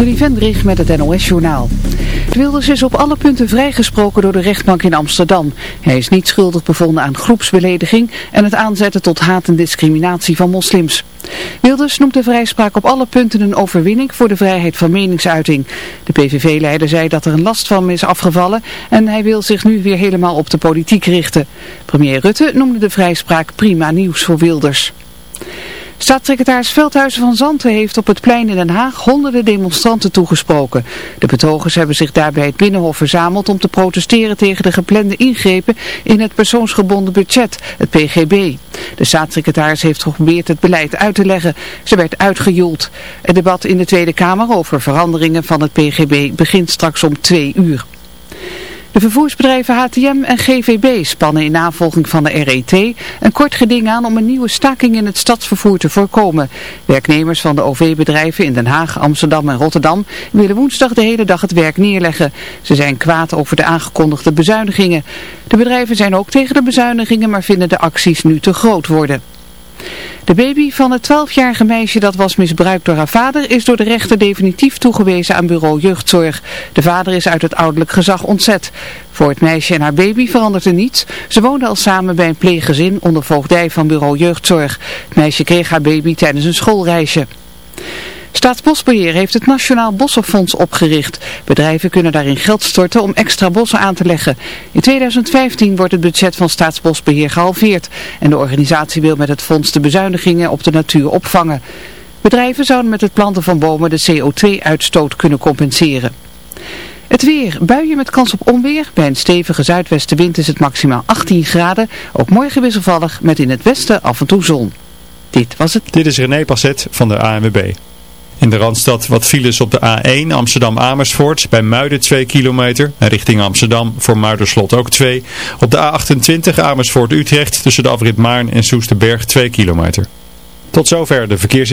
Trudy Vendrig met het NOS-journaal. Wilders is op alle punten vrijgesproken door de rechtbank in Amsterdam. Hij is niet schuldig bevonden aan groepsbelediging en het aanzetten tot haat en discriminatie van moslims. Wilders noemt de vrijspraak op alle punten een overwinning voor de vrijheid van meningsuiting. De PVV-leider zei dat er een last van is afgevallen en hij wil zich nu weer helemaal op de politiek richten. Premier Rutte noemde de vrijspraak prima nieuws voor Wilders. Staatssecretaris Veldhuizen van Zanten heeft op het plein in Den Haag honderden demonstranten toegesproken. De betogers hebben zich daarbij het Binnenhof verzameld om te protesteren tegen de geplande ingrepen in het persoonsgebonden budget, het PGB. De staatssecretaris heeft geprobeerd het beleid uit te leggen. Ze werd uitgejoeld. Het debat in de Tweede Kamer over veranderingen van het PGB begint straks om twee uur. De vervoersbedrijven HTM en GVB spannen in navolging van de RET een kort geding aan om een nieuwe staking in het stadsvervoer te voorkomen. Werknemers van de OV-bedrijven in Den Haag, Amsterdam en Rotterdam willen woensdag de hele dag het werk neerleggen. Ze zijn kwaad over de aangekondigde bezuinigingen. De bedrijven zijn ook tegen de bezuinigingen, maar vinden de acties nu te groot worden. De baby van het 12-jarige meisje dat was misbruikt door haar vader is door de rechter definitief toegewezen aan bureau jeugdzorg. De vader is uit het ouderlijk gezag ontzet. Voor het meisje en haar baby verandert er niets. Ze woonden al samen bij een pleeggezin onder voogdij van bureau jeugdzorg. Het meisje kreeg haar baby tijdens een schoolreisje. Staatsbosbeheer heeft het Nationaal Bossenfonds opgericht. Bedrijven kunnen daarin geld storten om extra bossen aan te leggen. In 2015 wordt het budget van Staatsbosbeheer gehalveerd. En de organisatie wil met het fonds de bezuinigingen op de natuur opvangen. Bedrijven zouden met het planten van bomen de CO2-uitstoot kunnen compenseren. Het weer. Buien met kans op onweer. Bij een stevige zuidwestenwind is het maximaal 18 graden. Ook morgen wisselvallig met in het westen af en toe zon. Dit was het. Dit is René Passet van de ANWB. In de Randstad wat files op de A1 Amsterdam-Amersfoort. Bij Muiden 2 kilometer. En richting Amsterdam voor Muiderslot ook 2. Op de A28 Amersfoort-Utrecht tussen de afrit Maarn en Soesterberg 2 kilometer. Tot zover de verkeers...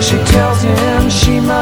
she tells him she must.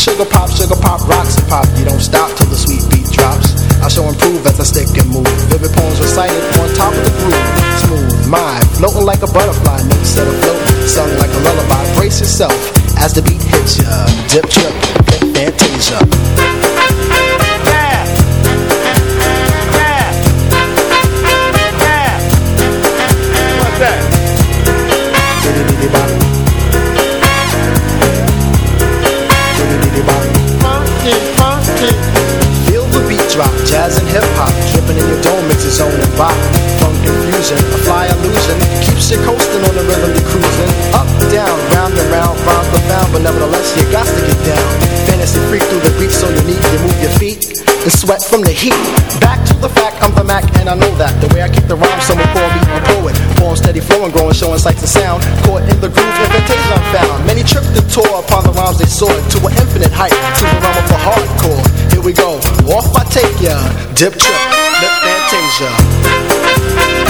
Sugar pop, sugar pop, rocks and pop. You don't stop till the sweet beat drops. I shall improve as I stick and move. Vivid poems recited on top of the groove. Smooth, mind, floating like a butterfly. Notes set afloat, sung like a lullaby. Brace yourself as the beat hits ya. Dip, trip, bop. Funk infusion, a fly illusion, keeps you coasting on the rhythm you're cruising. Up, down, round and round, rhymes profound, but nevertheless you got to get down. Fantasy freak through the beat, so you move your feet and sweat from the heat. Back to the fact, I'm the Mac, and I know that. The way I kick the rhyme, someone call me a poet. Form steady flowing, growing, showing sights and sound. Caught in the groove, invitation I'm found. Many tripped and tore upon the rhymes they soared to an infinite height, to the realm of the hardcore. Here we go, off I take ya, dip trip, lip fantasia.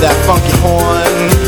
that funky horn.